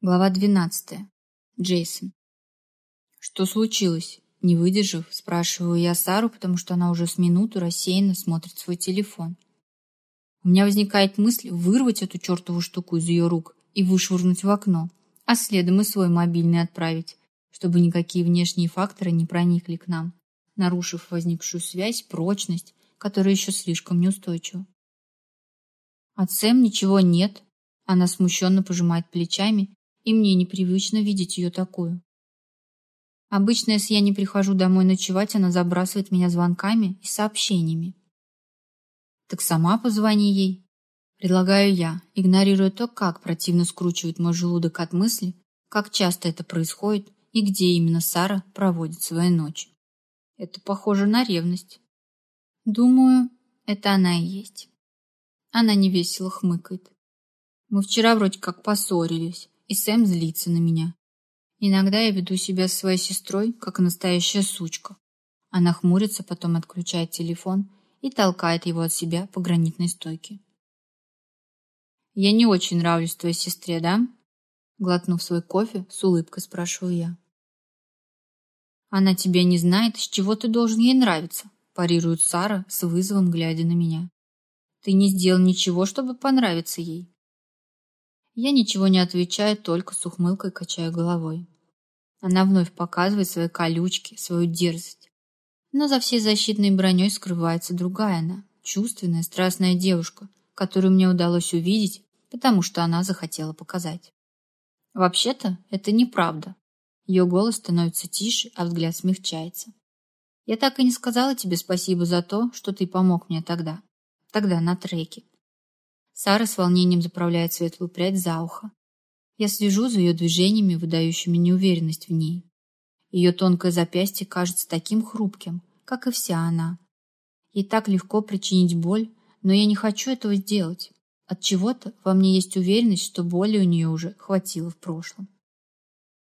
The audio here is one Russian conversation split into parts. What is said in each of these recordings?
Глава 12. Джейсон. Что случилось? Не выдержав, спрашиваю я Сару, потому что она уже с минуту рассеянно смотрит свой телефон. У меня возникает мысль вырвать эту чертову штуку из ее рук и вышвырнуть в окно, а следом и свой мобильный отправить, чтобы никакие внешние факторы не проникли к нам, нарушив возникшую связь, прочность, которая еще слишком неустойчива. От Сэм ничего нет, она смущенно пожимает плечами и мне непривычно видеть ее такую. Обычно, если я не прихожу домой ночевать, она забрасывает меня звонками и сообщениями. Так сама позвони ей. Предлагаю я, игнорируя то, как противно скручивает мой желудок от мысли, как часто это происходит и где именно Сара проводит свои ночи. Это похоже на ревность. Думаю, это она и есть. Она невесело хмыкает. Мы вчера вроде как поссорились, и Сэм злится на меня. Иногда я веду себя с своей сестрой, как настоящая сучка. Она хмурится, потом отключает телефон и толкает его от себя по гранитной стойке. «Я не очень нравлюсь твоей сестре, да?» Глотнув свой кофе, с улыбкой спрашиваю я. «Она тебя не знает, с чего ты должен ей нравиться», парирует Сара с вызовом, глядя на меня. «Ты не сделал ничего, чтобы понравиться ей. Я ничего не отвечаю, только с ухмылкой качаю головой. Она вновь показывает свои колючки, свою дерзость. Но за всей защитной броней скрывается другая она, чувственная, страстная девушка, которую мне удалось увидеть, потому что она захотела показать. Вообще-то это неправда. Ее голос становится тише, а взгляд смягчается. Я так и не сказала тебе спасибо за то, что ты помог мне тогда. Тогда на треке. Сара с волнением заправляет светлую прядь за ухо. Я слежу за ее движениями, выдающими неуверенность в ней. Ее тонкое запястье кажется таким хрупким, как и вся она. Ей так легко причинить боль, но я не хочу этого сделать. От чего-то во мне есть уверенность, что боли у нее уже хватило в прошлом.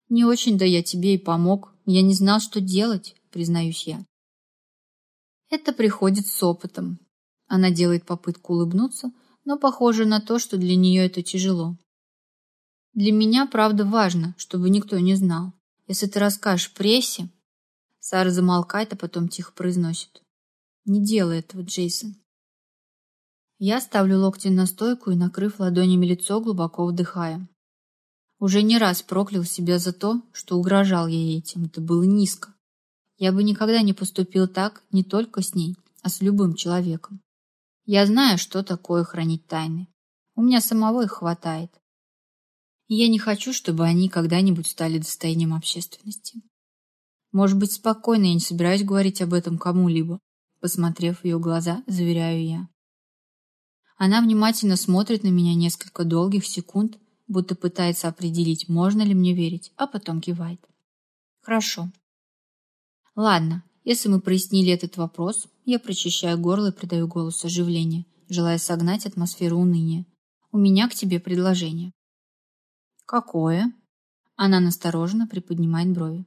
Не очень-да я тебе и помог. Я не знал, что делать, признаюсь я. Это приходит с опытом. Она делает попытку улыбнуться, но похоже на то, что для нее это тяжело. Для меня, правда, важно, чтобы никто не знал. Если ты расскажешь прессе... Сара замолкает, а потом тихо произносит. Не делай этого, Джейсон. Я ставлю локти на стойку и, накрыв ладонями лицо, глубоко вдыхаю. Уже не раз проклял себя за то, что угрожал ей этим. Это было низко. Я бы никогда не поступил так не только с ней, а с любым человеком. Я знаю, что такое хранить тайны. У меня самого их хватает. Я не хочу, чтобы они когда-нибудь стали достоянием общественности. Может быть, спокойно, я не собираюсь говорить об этом кому-либо. Посмотрев в ее глаза, заверяю я. Она внимательно смотрит на меня несколько долгих секунд, будто пытается определить, можно ли мне верить, а потом кивает. Хорошо. Ладно, если мы прояснили этот вопрос, я прочищаю горло и придаю голосу оживление, желая согнать атмосферу уныния. У меня к тебе предложение. Какое? Она настороженно приподнимает брови.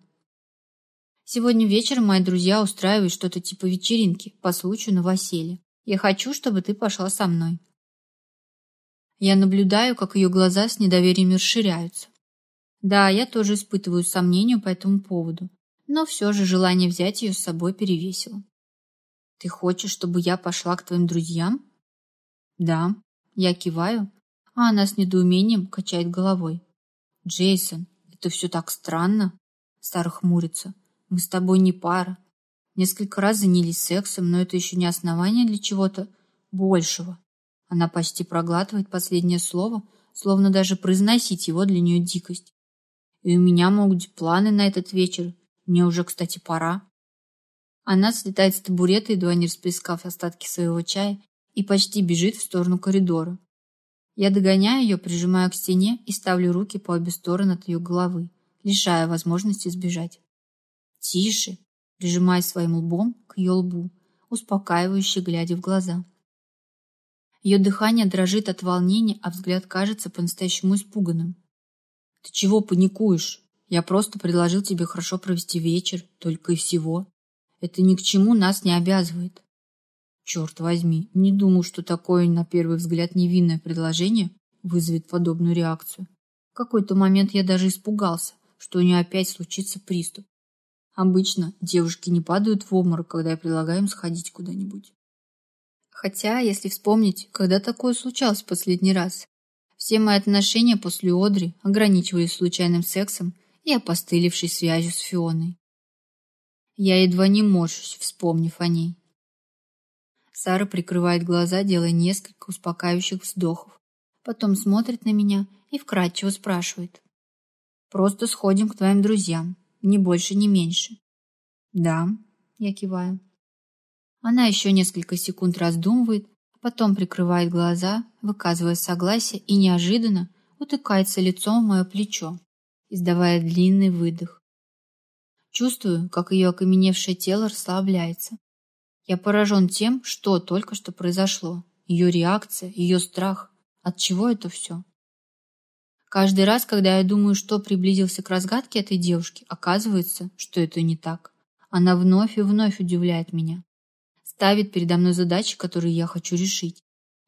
Сегодня вечером мои друзья устраивают что-то типа вечеринки по случаю новоселья. Я хочу, чтобы ты пошла со мной. Я наблюдаю, как ее глаза с недоверием расширяются. Да, я тоже испытываю сомнения по этому поводу но все же желание взять ее с собой перевесило. «Ты хочешь, чтобы я пошла к твоим друзьям?» «Да». Я киваю, а она с недоумением качает головой. «Джейсон, это все так странно!» Старый хмурится. «Мы с тобой не пара. Несколько раз занялись сексом, но это еще не основание для чего-то большего». Она почти проглатывает последнее слово, словно даже произносить его для нее дикость. И у меня могут быть планы на этот вечер, мне уже, кстати, пора. Она слетает с табурета, едва не расплескав остатки своего чая, и почти бежит в сторону коридора. Я догоняю ее, прижимаю к стене и ставлю руки по обе стороны от ее головы, лишая возможности сбежать. «Тише!» прижимая своим лбом к ее лбу, успокаивающе глядя в глаза. Ее дыхание дрожит от волнения, а взгляд кажется по-настоящему испуганным. «Ты чего паникуешь?» Я просто предложил тебе хорошо провести вечер, только и всего. Это ни к чему нас не обязывает. Черт возьми, не думаю, что такое, на первый взгляд, невинное предложение вызовет подобную реакцию. какой-то момент я даже испугался, что у нее опять случится приступ. Обычно девушки не падают в обморок, когда я предлагаю им сходить куда-нибудь. Хотя, если вспомнить, когда такое случалось в последний раз, все мои отношения после Одри ограничивались случайным сексом и опостылевшей связью с Фионой. Я едва не морщусь, вспомнив о ней. Сара прикрывает глаза, делая несколько успокаивающих вздохов. Потом смотрит на меня и вкратчиво спрашивает. «Просто сходим к твоим друзьям. Ни больше, ни меньше». «Да», — я киваю. Она еще несколько секунд раздумывает, потом прикрывает глаза, выказывая согласие и неожиданно утыкается лицом в мое плечо, издавая длинный выдох. Чувствую, как ее окаменевшее тело расслабляется. Я поражен тем, что только что произошло. Ее реакция, ее страх. От чего это все? Каждый раз, когда я думаю, что приблизился к разгадке этой девушки, оказывается, что это не так. Она вновь и вновь удивляет меня. Ставит передо мной задачи, которые я хочу решить.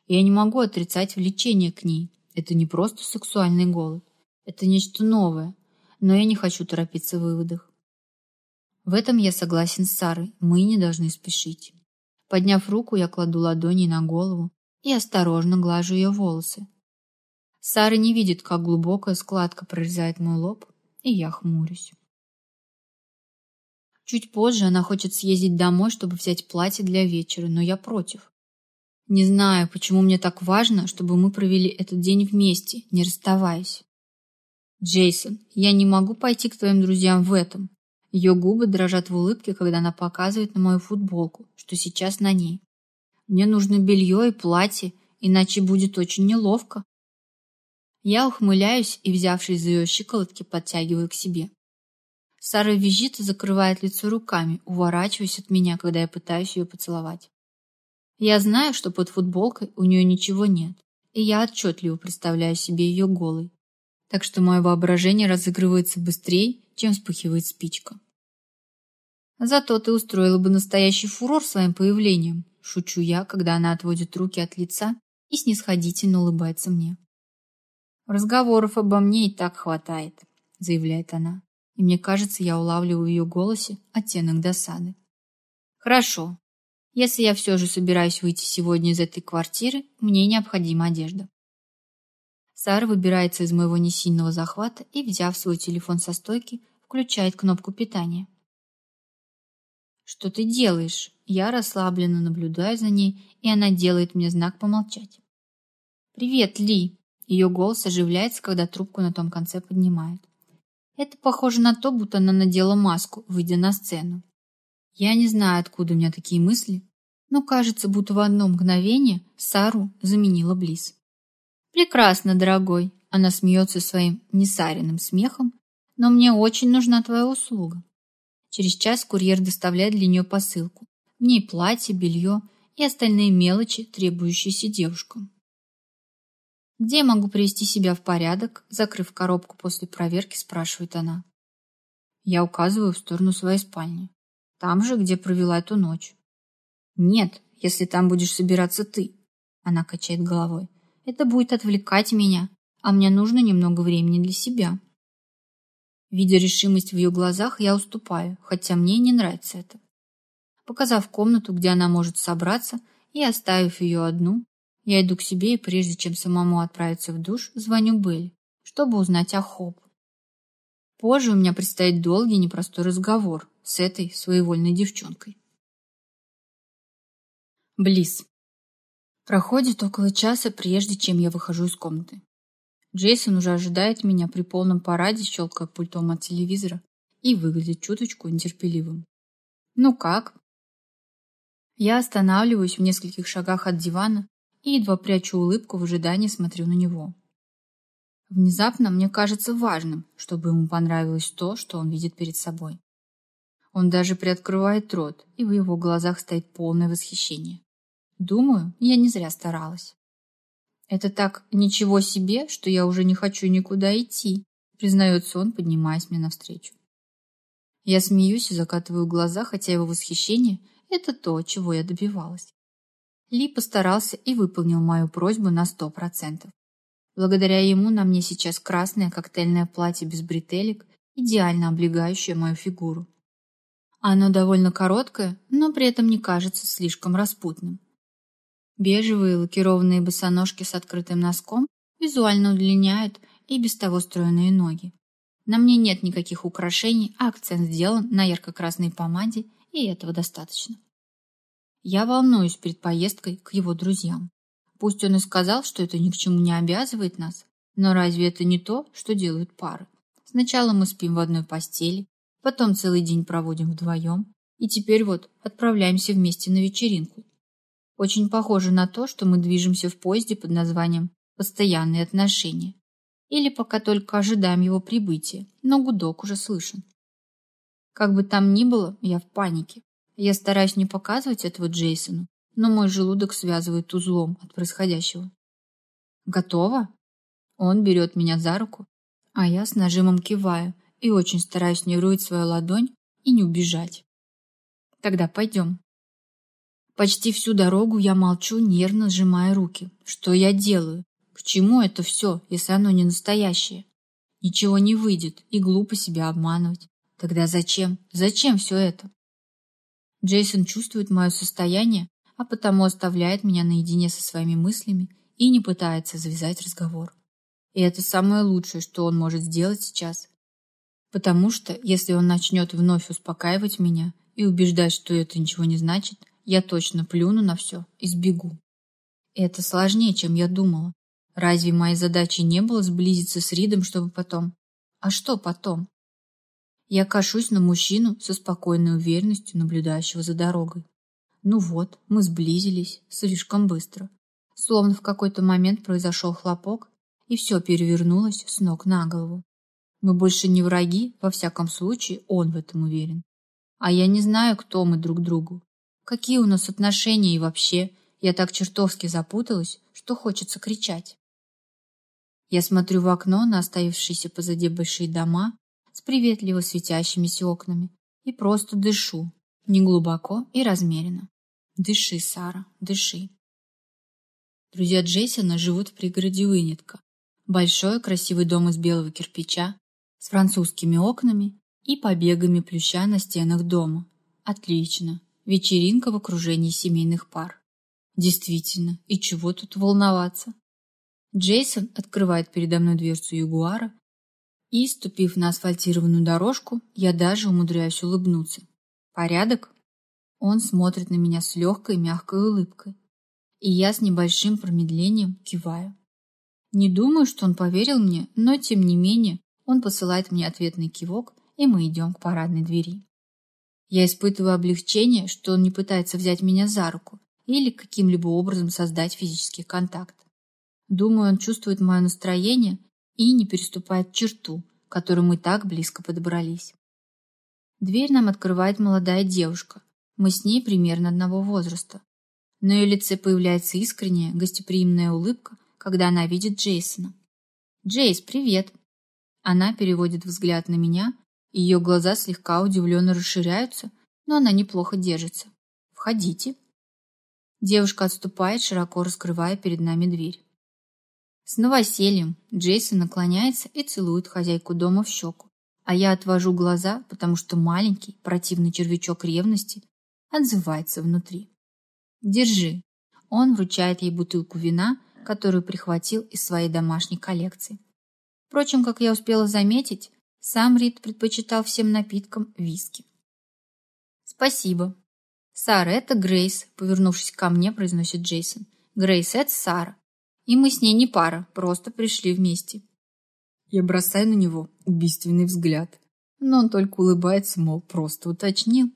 Я не могу отрицать влечение к ней. Это не просто сексуальный голод. Это нечто новое. Но я не хочу торопиться в выводах. В этом я согласен с Сарой, мы не должны спешить. Подняв руку, я кладу ладони на голову и осторожно глажу ее волосы. Сара не видит, как глубокая складка прорезает мой лоб, и я хмурюсь. Чуть позже она хочет съездить домой, чтобы взять платье для вечера, но я против. Не знаю, почему мне так важно, чтобы мы провели этот день вместе, не расставаясь. Джейсон, я не могу пойти к твоим друзьям в этом. Ее губы дрожат в улыбке, когда она показывает на мою футболку, что сейчас на ней. Мне нужно белье и платье, иначе будет очень неловко. Я ухмыляюсь и, взявшись за ее щиколотки, подтягиваю к себе. Сара визжит и закрывает лицо руками, уворачиваясь от меня, когда я пытаюсь ее поцеловать. Я знаю, что под футболкой у нее ничего нет, и я отчетливо представляю себе ее голой. Так что мое воображение разыгрывается быстрее, чем вспыхивает спичка. Зато ты устроила бы настоящий фурор своим появлением, шучу я, когда она отводит руки от лица и снисходительно улыбается мне. Разговоров обо мне и так хватает, заявляет она, и мне кажется, я улавливаю в ее голосе оттенок досады. Хорошо. Если я все же собираюсь выйти сегодня из этой квартиры, мне необходима одежда. Сара выбирается из моего несильного захвата и, взяв свой телефон со стойки, включает кнопку питания. «Что ты делаешь?» Я расслабленно наблюдаю за ней, и она делает мне знак помолчать. «Привет, Ли!» Ее голос оживляется, когда трубку на том конце поднимает. Это похоже на то, будто она надела маску, выйдя на сцену. Я не знаю, откуда у меня такие мысли, но кажется, будто в одно мгновение Сару заменила Близ. «Прекрасно, дорогой!» Она смеется своим несаренным смехом, но мне очень нужна твоя услуга. Через час курьер доставляет для нее посылку. В ней платье, белье и остальные мелочи, требующиеся девушкам. «Где я могу привести себя в порядок?» Закрыв коробку после проверки, спрашивает она. Я указываю в сторону своей спальни. Там же, где провела эту ночь. «Нет, если там будешь собираться ты», — она качает головой. «Это будет отвлекать меня, а мне нужно немного времени для себя». Видя решимость в ее глазах, я уступаю, хотя мне не нравится это. Показав комнату, где она может собраться, и оставив ее одну, я иду к себе и прежде чем самому отправиться в душ, звоню Белль, чтобы узнать о Хоп. Позже у меня предстоит долгий непростой разговор с этой своевольной девчонкой. Близ. Проходит около часа, прежде чем я выхожу из комнаты. Джейсон уже ожидает меня при полном параде, щелкая пультом от телевизора и выглядит чуточку нетерпеливым. «Ну как?» Я останавливаюсь в нескольких шагах от дивана и едва прячу улыбку в ожидании смотрю на него. Внезапно мне кажется важным, чтобы ему понравилось то, что он видит перед собой. Он даже приоткрывает рот, и в его глазах стоит полное восхищение. Думаю, я не зря старалась. Это так ничего себе, что я уже не хочу никуда идти, признается он, поднимаясь мне навстречу. Я смеюсь и закатываю глаза, хотя его восхищение – это то, чего я добивалась. Ли постарался и выполнил мою просьбу на сто процентов. Благодаря ему на мне сейчас красное коктейльное платье без бретелек, идеально облегающее мою фигуру. Оно довольно короткое, но при этом не кажется слишком распутным. Бежевые лакированные босоножки с открытым носком визуально удлиняют и без того стройные ноги. На мне нет никаких украшений, а акцент сделан на ярко-красной помаде, и этого достаточно. Я волнуюсь перед поездкой к его друзьям. Пусть он и сказал, что это ни к чему не обязывает нас, но разве это не то, что делают пары? Сначала мы спим в одной постели, потом целый день проводим вдвоем, и теперь вот отправляемся вместе на вечеринку. Очень похоже на то, что мы движемся в поезде под названием «Постоянные отношения». Или пока только ожидаем его прибытия, но гудок уже слышен. Как бы там ни было, я в панике. Я стараюсь не показывать этого Джейсону, но мой желудок связывает узлом от происходящего. Готово? Он берет меня за руку, а я с нажимом киваю и очень стараюсь не рвать свою ладонь и не убежать. Тогда пойдем. Почти всю дорогу я молчу, нервно сжимая руки. Что я делаю? К чему это все, если оно не настоящее? Ничего не выйдет, и глупо себя обманывать. Тогда зачем? Зачем все это? Джейсон чувствует мое состояние, а потому оставляет меня наедине со своими мыслями и не пытается завязать разговор. И это самое лучшее, что он может сделать сейчас. Потому что, если он начнет вновь успокаивать меня и убеждать, что это ничего не значит, я точно плюну на все и сбегу. Это сложнее, чем я думала. Разве моей задачей не было сблизиться с Ридом, чтобы потом... А что потом? Я кашусь на мужчину со спокойной уверенностью, наблюдающего за дорогой. Ну вот, мы сблизились слишком быстро. Словно в какой-то момент произошел хлопок, и все перевернулось с ног на голову. Мы больше не враги, во всяком случае, он в этом уверен. А я не знаю, кто мы друг другу. Какие у нас отношения и вообще. Я так чертовски запуталась, что хочется кричать. Я смотрю в окно на оставившиеся позади большие дома, с приветливо светящимися окнами и просто дышу, неглубоко и размеренно. Дыши, Сара, дыши. Друзья Джейсона живут в пригороде Уинетка. Большой красивый дом из белого кирпича с французскими окнами и побегами плюща на стенах дома. Отлично. Вечеринка в окружении семейных пар. Действительно, и чего тут волноваться? Джейсон открывает передо мной дверцу Ягуара и, ступив на асфальтированную дорожку, я даже умудряюсь улыбнуться. «Порядок?» Он смотрит на меня с легкой мягкой улыбкой, и я с небольшим промедлением киваю. Не думаю, что он поверил мне, но тем не менее он посылает мне ответный кивок, и мы идем к парадной двери. Я испытываю облегчение, что он не пытается взять меня за руку или каким-либо образом создать физический контакт. Думаю, он чувствует мое настроение и не переступает черту, к которой мы так близко подобрались. Дверь нам открывает молодая девушка. Мы с ней примерно одного возраста. На ее лице появляется искренняя, гостеприимная улыбка, когда она видит Джейсона. «Джейс, привет!» Она переводит взгляд на меня, ее глаза слегка удивленно расширяются, но она неплохо держится. «Входите!» Девушка отступает, широко раскрывая перед нами дверь. С новосельем Джейсон наклоняется и целует хозяйку дома в щеку, а я отвожу глаза, потому что маленький, противный червячок ревности отзывается внутри. «Держи». Он вручает ей бутылку вина, которую прихватил из своей домашней коллекции. Впрочем, как я успела заметить, сам Рид предпочитал всем напиткам виски. «Спасибо». «Сара, это Грейс», — повернувшись ко мне, произносит Джейсон. «Грейс, это Сара. И мы с ней не пара, просто пришли вместе. Я бросаю на него убийственный взгляд, но он только улыбается, мол, просто уточнил.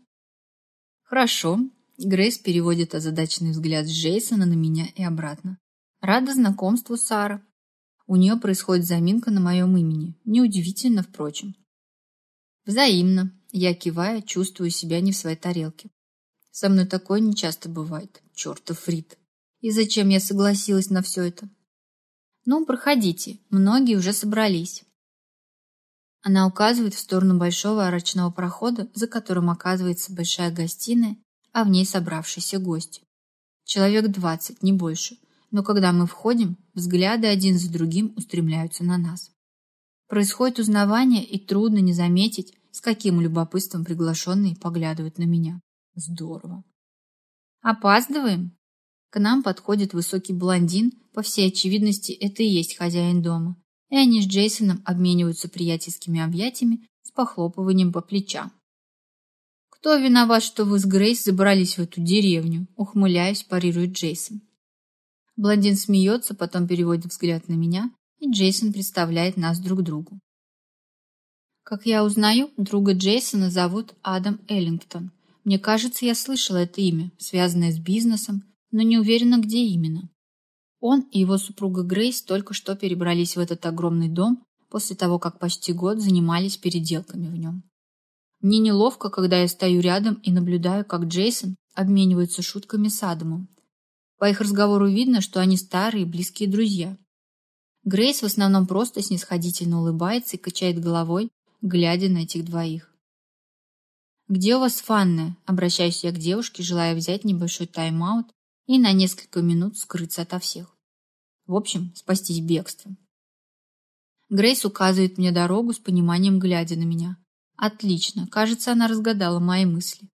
Хорошо. Грейс переводит озадаченный взгляд с Джейсона на меня и обратно. Рада знакомству, Сара. У нее происходит заминка на моем имени. Неудивительно, впрочем. Взаимно. Я киваю, чувствую себя не в своей тарелке. Со мной такое нечасто бывает. Чертов Фрид. И зачем я согласилась на все это? Ну, проходите, многие уже собрались. Она указывает в сторону большого арочного прохода, за которым оказывается большая гостиная, а в ней собравшиеся гости. Человек двадцать, не больше. Но когда мы входим, взгляды один за другим устремляются на нас. Происходит узнавание, и трудно не заметить, с каким любопытством приглашенные поглядывают на меня. Здорово. Опаздываем? К нам подходит высокий блондин, по всей очевидности, это и есть хозяин дома. И они с Джейсоном обмениваются приятельскими объятиями с похлопыванием по плечам. «Кто виноват, что вы с Грейс забрались в эту деревню?» Ухмыляясь, парирует Джейсон. Блондин смеется, потом переводит взгляд на меня, и Джейсон представляет нас друг другу. Как я узнаю, друга Джейсона зовут Адам Эллингтон. Мне кажется, я слышала это имя, связанное с бизнесом, но не уверена, где именно. Он и его супруга Грейс только что перебрались в этот огромный дом после того, как почти год занимались переделками в нем. Мне неловко, когда я стою рядом и наблюдаю, как Джейсон обменивается шутками с Адамом. По их разговору видно, что они старые близкие друзья. Грейс в основном просто снисходительно улыбается и качает головой, глядя на этих двоих. «Где у вас ванная?» – обращаюсь я к девушке, желая взять небольшой тайм-аут и на несколько минут скрыться ото всех. В общем, спастись бегством. Грейс указывает мне дорогу с пониманием, глядя на меня. Отлично, кажется, она разгадала мои мысли.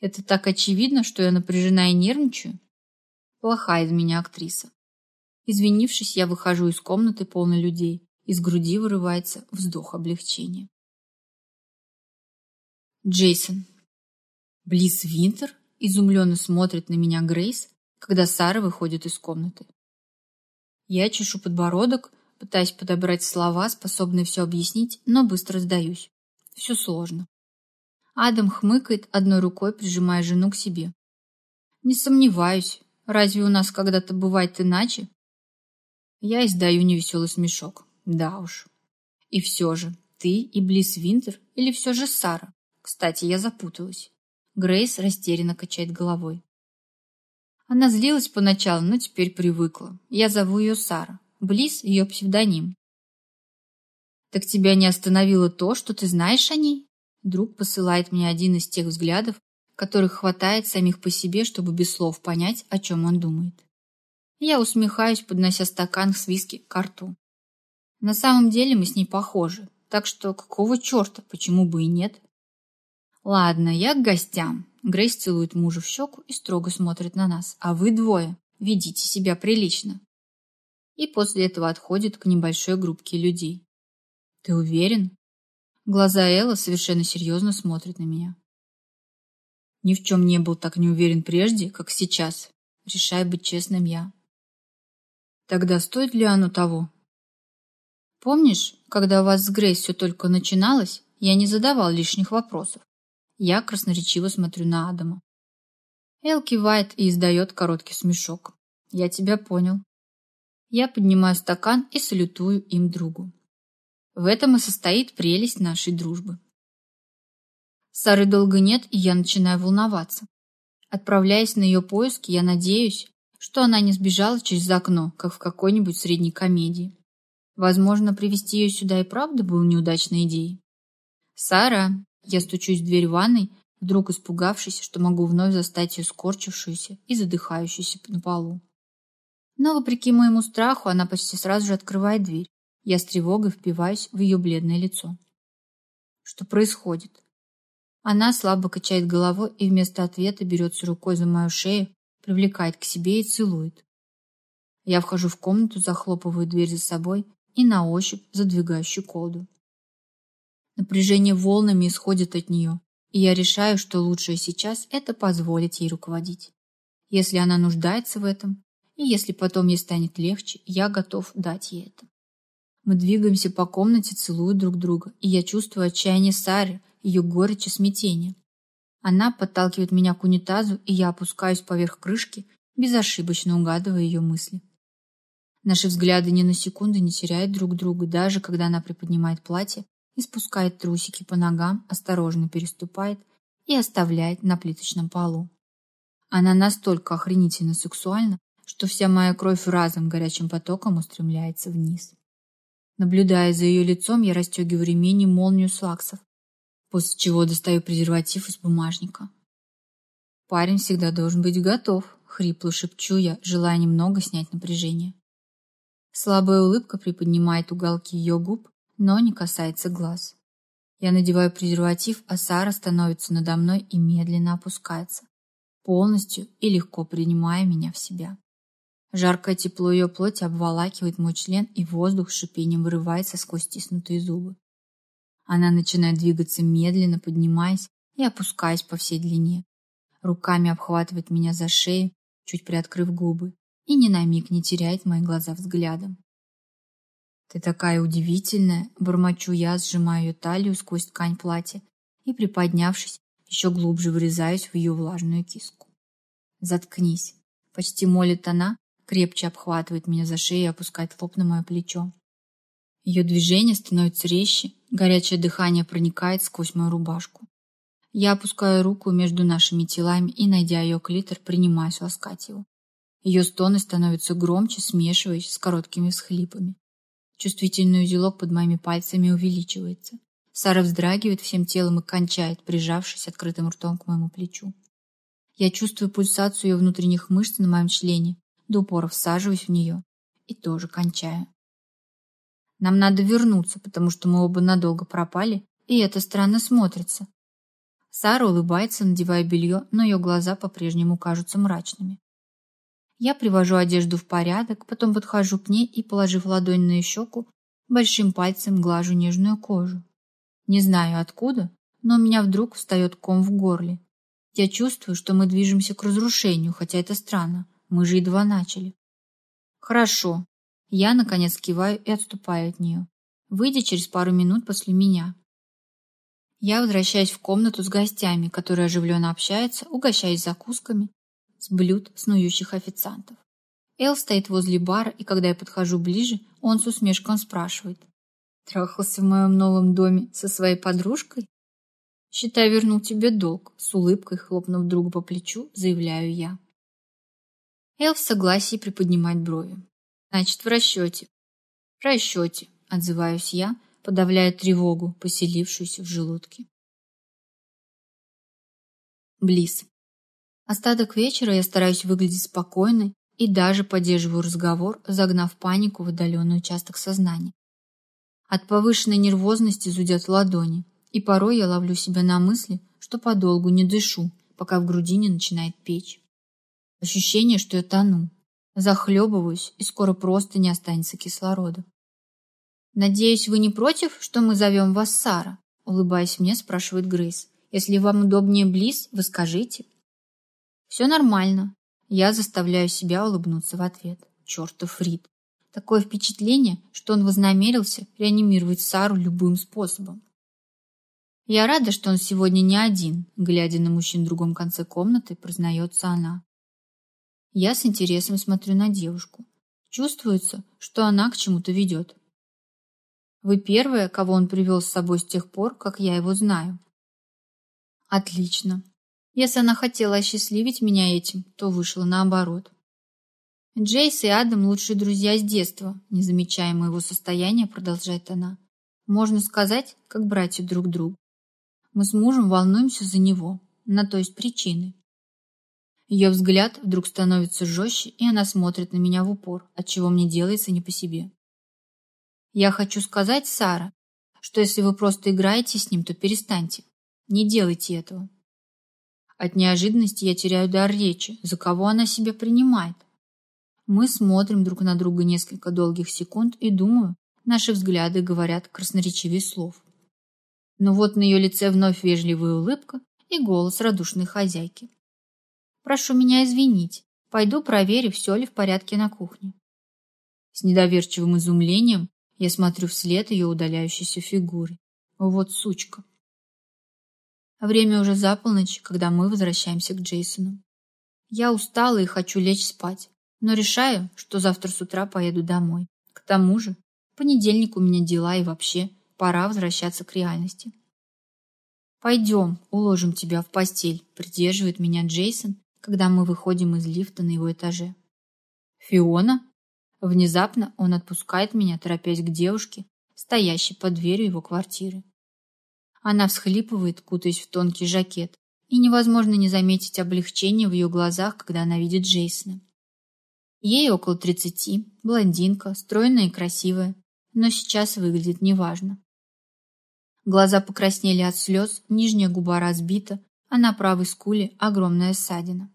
Это так очевидно, что я напряжена и нервничаю. Плохая из меня актриса. Извинившись, я выхожу из комнаты полной людей. Из груди вырывается вздох облегчения. Джейсон. Близ Винтер изумленно смотрит на меня Грейс, когда Сара выходит из комнаты. Я чешу подбородок, пытаясь подобрать слова, способные все объяснить, но быстро сдаюсь. Все сложно. Адам хмыкает, одной рукой прижимая жену к себе. Не сомневаюсь. Разве у нас когда-то бывает иначе? Я издаю невеселый смешок. Да уж. И все же, ты и Близ Винтер или все же Сара? Кстати, я запуталась. Грейс растерянно качает головой. Она злилась поначалу, но теперь привыкла. Я зову ее Сара. Близ – ее псевдоним. Так тебя не остановило то, что ты знаешь о ней? Друг посылает мне один из тех взглядов, которых хватает самих по себе, чтобы без слов понять, о чем он думает. Я усмехаюсь, поднося стакан с виски к рту. На самом деле мы с ней похожи, так что какого черта, почему бы и нет? Ладно, я к гостям. Грейс целует мужа в щеку и строго смотрит на нас. А вы двое, ведите себя прилично. И после этого отходит к небольшой группке людей. Ты уверен? Глаза Элла совершенно серьезно смотрят на меня. Ни в чем не был так не уверен прежде, как сейчас. Решаю быть честным я. Тогда стоит ли оно того? Помнишь, когда у вас с Грейс все только начиналось, я не задавал лишних вопросов. Я красноречиво смотрю на Адама. Эл кивает и издает короткий смешок. Я тебя понял. Я поднимаю стакан и салютую им другу. В этом и состоит прелесть нашей дружбы. Сары долго нет, и я начинаю волноваться. Отправляясь на ее поиски, я надеюсь, что она не сбежала через окно, как в какой-нибудь средней комедии. Возможно, привести ее сюда и правда было неудачной идеей. «Сара, я стучусь в дверь ванной, вдруг испугавшись, что могу вновь застать ее скорчившуюся и задыхающуюся на полу. Но, вопреки моему страху, она почти сразу же открывает дверь. Я с тревогой впиваюсь в ее бледное лицо. Что происходит? Она слабо качает головой и вместо ответа берется рукой за мою шею, привлекает к себе и целует. Я вхожу в комнату, захлопываю дверь за собой и на ощупь задвигаю щеколду. Напряжение волнами исходит от нее, и я решаю, что лучшее сейчас – это позволить ей руководить. Если она нуждается в этом, и если потом ей станет легче, я готов дать ей это. Мы двигаемся по комнате, целуя друг друга, и я чувствую отчаяние Сары, ее горечь и смятение. Она подталкивает меня к унитазу, и я опускаюсь поверх крышки, безошибочно угадывая ее мысли. Наши взгляды ни на секунду не теряют друг друга, даже когда она приподнимает платье и спускает трусики по ногам, осторожно переступает и оставляет на плиточном полу. Она настолько охренительно сексуальна, что вся моя кровь разом горячим потоком устремляется вниз. Наблюдая за ее лицом, я расстегиваю ремень и молнию слаксов, после чего достаю презерватив из бумажника. Парень всегда должен быть готов, хрипло шепчу я, желая немного снять напряжение. Слабая улыбка приподнимает уголки ее губ, но не касается глаз. Я надеваю презерватив, а Сара становится надо мной и медленно опускается, полностью и легко принимая меня в себя. Жаркое тепло ее плоти обволакивает мой член, и воздух с шипением вырывается сквозь стиснутые зубы. Она начинает двигаться медленно, поднимаясь и опускаясь по всей длине. Руками обхватывает меня за шею, чуть приоткрыв губы, и ни на миг не теряет мои глаза взглядом. «Ты такая удивительная!» — бормочу я, сжимаю ее талию сквозь ткань платья и, приподнявшись, еще глубже врезаюсь в ее влажную киску. «Заткнись!» — почти молит она, крепче обхватывает меня за шею и опускает лоб на мое плечо. Ее движение становится резче, горячее дыхание проникает сквозь мою рубашку. Я опускаю руку между нашими телами и, найдя ее клитор, принимаюсь ласкать его. Ее стоны становятся громче, смешиваясь с короткими всхлипами. Чувствительный узелок под моими пальцами увеличивается. Сара вздрагивает всем телом и кончает, прижавшись открытым ртом к моему плечу. Я чувствую пульсацию ее внутренних мышц на моем члене, до упора всаживаюсь в нее и тоже кончаю. Нам надо вернуться, потому что мы оба надолго пропали, и это странно смотрится. Сара улыбается, надевая белье, но ее глаза по-прежнему кажутся мрачными. Я привожу одежду в порядок, потом подхожу к ней и, положив ладонь на щеку, большим пальцем глажу нежную кожу. Не знаю откуда, но у меня вдруг встает ком в горле. Я чувствую, что мы движемся к разрушению, хотя это странно. Мы же едва начали. Хорошо. Я, наконец, киваю и отступаю от нее, выйдя через пару минут после меня. Я возвращаюсь в комнату с гостями, которые оживленно общаются, угощаясь закусками с блюд снующих официантов. Эл стоит возле бара, и когда я подхожу ближе, он с усмешкой спрашивает. «Трахался в моем новом доме со своей подружкой?» «Считай, вернул тебе долг», — с улыбкой, хлопнув другу по плечу, заявляю я. Эл в согласии приподнимает брови. «Значит, в расчете». «В расчете», — отзываюсь я, подавляя тревогу, поселившуюся в желудке. Близ. Остаток вечера я стараюсь выглядеть спокойной и даже поддерживаю разговор, загнав панику в отдаленный участок сознания. От повышенной нервозности зудят ладони, и порой я ловлю себя на мысли, что подолгу не дышу, пока в груди не начинает печь. Ощущение, что я тону, захлебываюсь, и скоро просто не останется кислорода. «Надеюсь, вы не против, что мы зовем вас Сара?» Улыбаясь мне, спрашивает Грейс. «Если вам удобнее Близ, вы скажите». Все нормально. Я заставляю себя улыбнуться в ответ. Чертов Рид. Такое впечатление, что он вознамерился реанимировать Сару любым способом. Я рада, что он сегодня не один, глядя на мужчин в другом конце комнаты, признается она. Я с интересом смотрю на девушку. Чувствуется, что она к чему-то ведет. Вы первая, кого он привел с собой с тех пор, как я его знаю. Отлично. Если она хотела осчастливить меня этим, то вышло наоборот. Джейс и Адам – лучшие друзья с детства, не замечая моего состояния, продолжает она. Можно сказать, как братья друг другу. Мы с мужем волнуемся за него, на то есть причины. Ее взгляд вдруг становится жестче, и она смотрит на меня в упор, отчего мне делается не по себе. Я хочу сказать, Сара, что если вы просто играете с ним, то перестаньте. Не делайте этого. От неожиданности я теряю дар речи. За кого она себя принимает? Мы смотрим друг на друга несколько долгих секунд и, думаю, наши взгляды говорят красноречивее слов. Но вот на ее лице вновь вежливая улыбка и голос радушной хозяйки. «Прошу меня извинить. Пойду проверю, все ли в порядке на кухне». С недоверчивым изумлением я смотрю вслед ее удаляющейся фигуре. Вот сучка. Время уже за полночь, когда мы возвращаемся к Джейсону. Я устала и хочу лечь спать, но решаю, что завтра с утра поеду домой. К тому же, понедельник у меня дела и вообще пора возвращаться к реальности. «Пойдем, уложим тебя в постель», — придерживает меня Джейсон, когда мы выходим из лифта на его этаже. «Фиона?» Внезапно он отпускает меня, торопясь к девушке, стоящей под дверью его квартиры. Она всхлипывает, кутаясь в тонкий жакет, и невозможно не заметить облегчение в ее глазах, когда она видит Джейсона. Ей около тридцати, блондинка, стройная и красивая, но сейчас выглядит неважно. Глаза покраснели от слез, нижняя губа разбита, а на правой скуле огромная ссадина.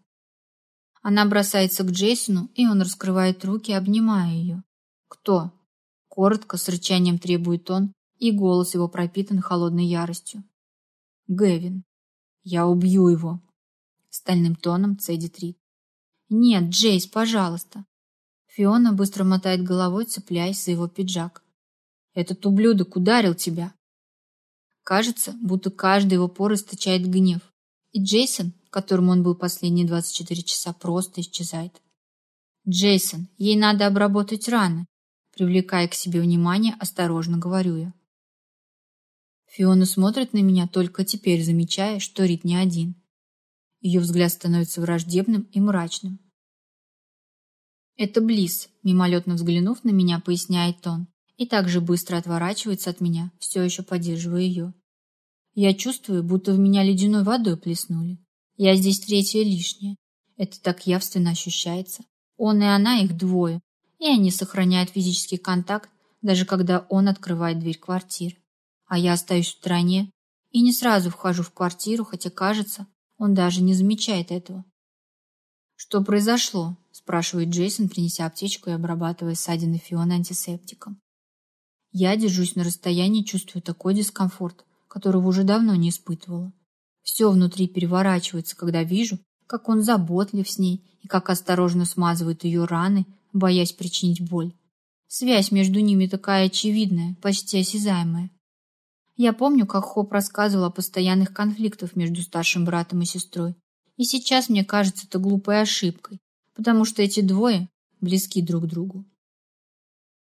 Она бросается к Джейсону, и он раскрывает руки, обнимая ее. «Кто?» Коротко, с рычанием требует он, и голос его пропитан холодной яростью. «Гэвин, я убью его!» Стальным тоном цедит Рид. «Нет, Джейс, пожалуйста!» Фиона быстро мотает головой, цепляясь за его пиджак. «Этот ублюдок ударил тебя!» Кажется, будто каждый его пор источает гнев. И Джейсон, которому он был последние 24 часа, просто исчезает. «Джейсон, ей надо обработать раны», привлекая к себе внимание, осторожно говорю я. Фиона смотрит на меня, только теперь замечая, что Рит не один. Ее взгляд становится враждебным и мрачным. «Это Близ», мимолетно взглянув на меня, поясняет он, и также быстро отворачивается от меня, все еще поддерживая ее. Я чувствую, будто в меня ледяной водой плеснули. Я здесь третья лишняя. Это так явственно ощущается. Он и она, их двое. И они сохраняют физический контакт, даже когда он открывает дверь квартиры. А я остаюсь в стороне и не сразу вхожу в квартиру, хотя, кажется, он даже не замечает этого. «Что произошло?» – спрашивает Джейсон, принеся аптечку и обрабатывая ссадины Фиона антисептиком. Я держусь на расстоянии, чувствую такой дискомфорт, которого уже давно не испытывала. Все внутри переворачивается, когда вижу, как он заботлив с ней и как осторожно смазывает ее раны, боясь причинить боль. Связь между ними такая очевидная, почти осязаемая. Я помню, как Хоп рассказывал о постоянных конфликтах между старшим братом и сестрой. И сейчас мне кажется это глупой ошибкой, потому что эти двое близки друг другу.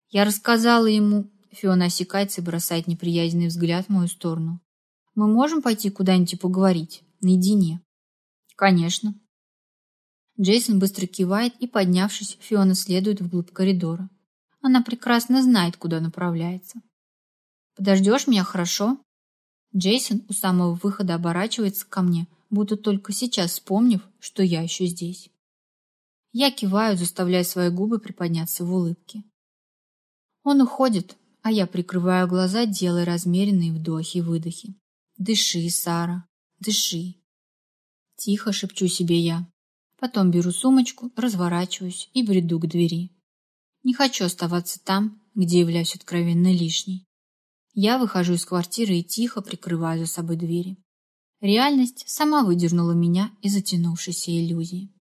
Я рассказала ему, Фиона осекается и бросает неприязненный взгляд в мою сторону. «Мы можем пойти куда-нибудь и поговорить? Наедине?» «Конечно». Джейсон быстро кивает и, поднявшись, Фиона следует вглубь коридора. Она прекрасно знает, куда направляется. «Подождешь меня, хорошо?» Джейсон у самого выхода оборачивается ко мне, будто только сейчас вспомнив, что я еще здесь. Я киваю, заставляя свои губы приподняться в улыбке. Он уходит, а я прикрываю глаза, делая размеренные вдохи и выдохи. «Дыши, Сара, дыши!» Тихо шепчу себе я. Потом беру сумочку, разворачиваюсь и бреду к двери. Не хочу оставаться там, где являюсь откровенно лишней. Я выхожу из квартиры и тихо прикрываю за собой двери. Реальность сама выдернула меня из затянувшейся иллюзии.